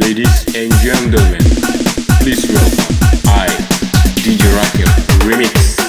Ladies and gentlemen, please welcome I, DJ Rakim Remix.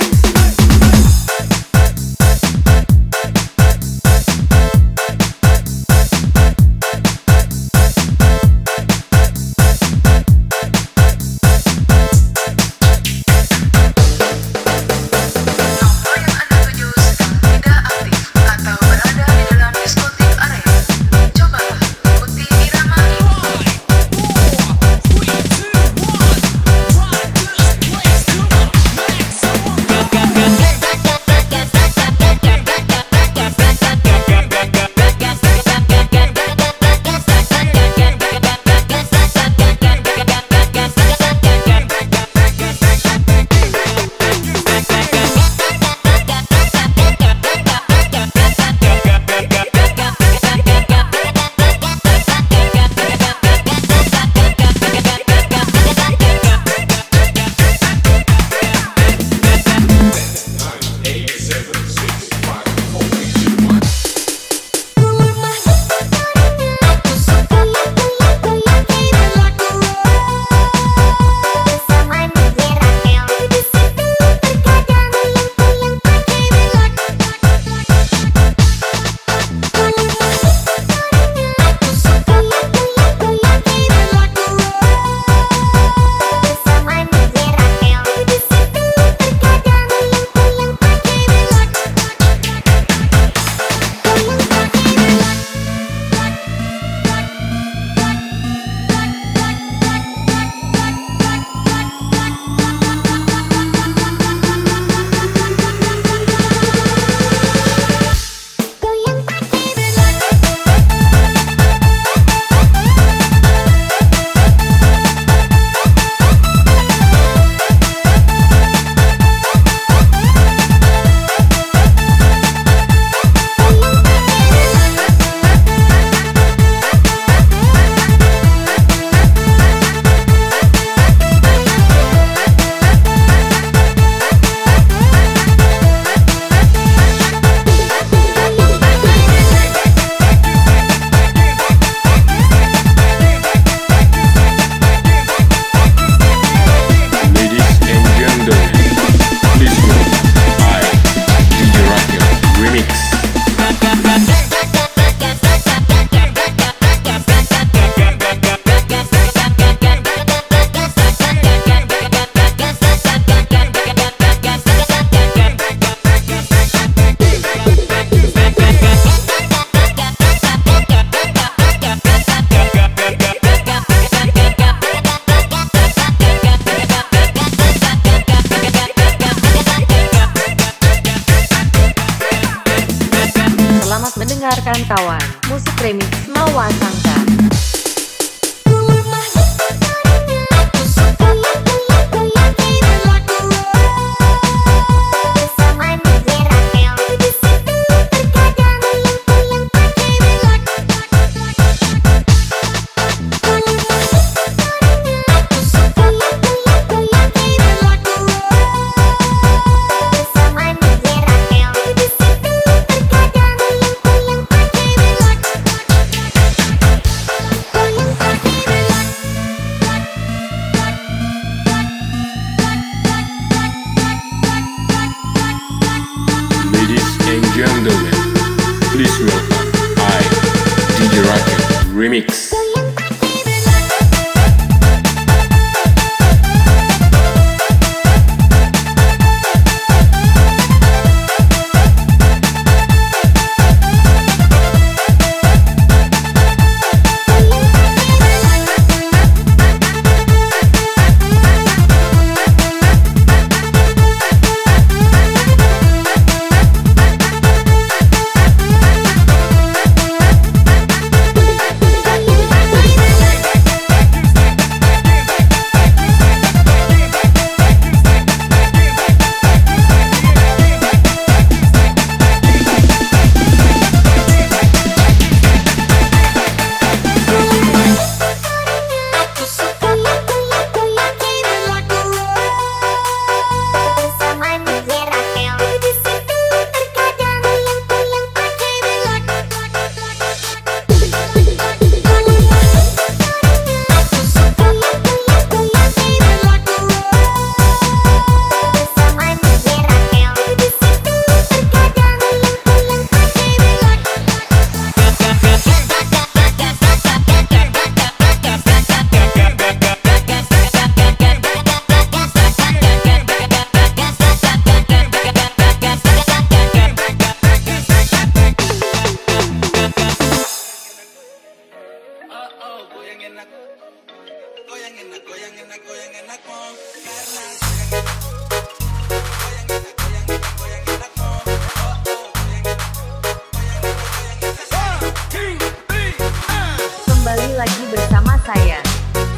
Kembali lagi bersama saya.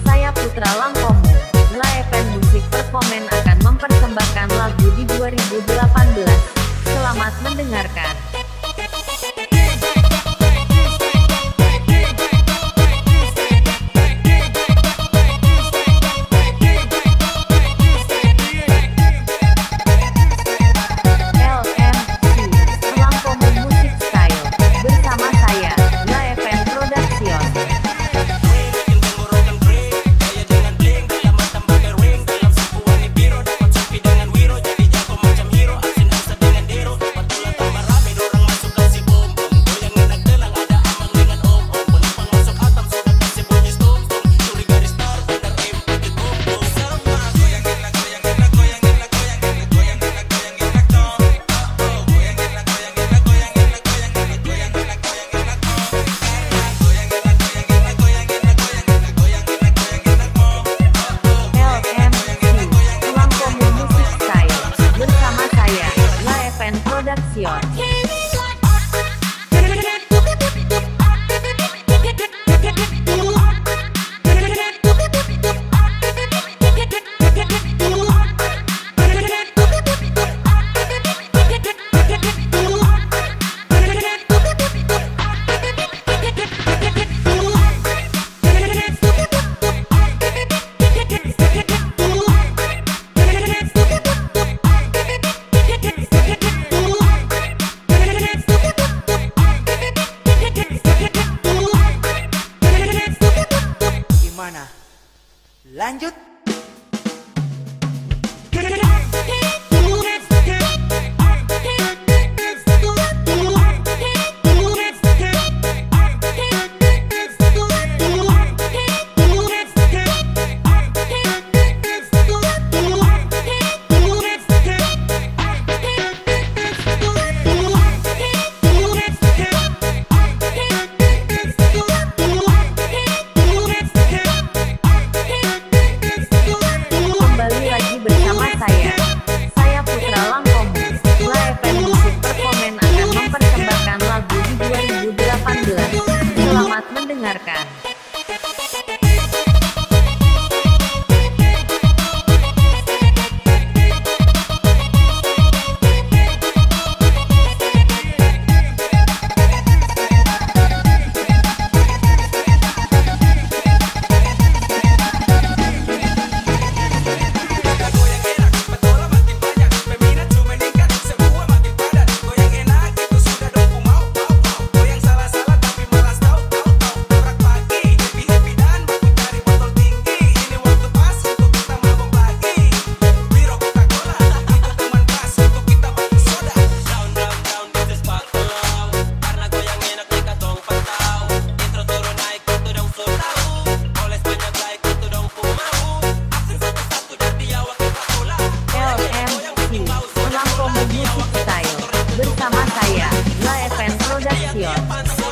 Saya Putra Langkomo. Laepen Musik Performance akan mempersembahkan lagu di 2018. Selamat mendengarkan. Music Style bersama saya, La Production.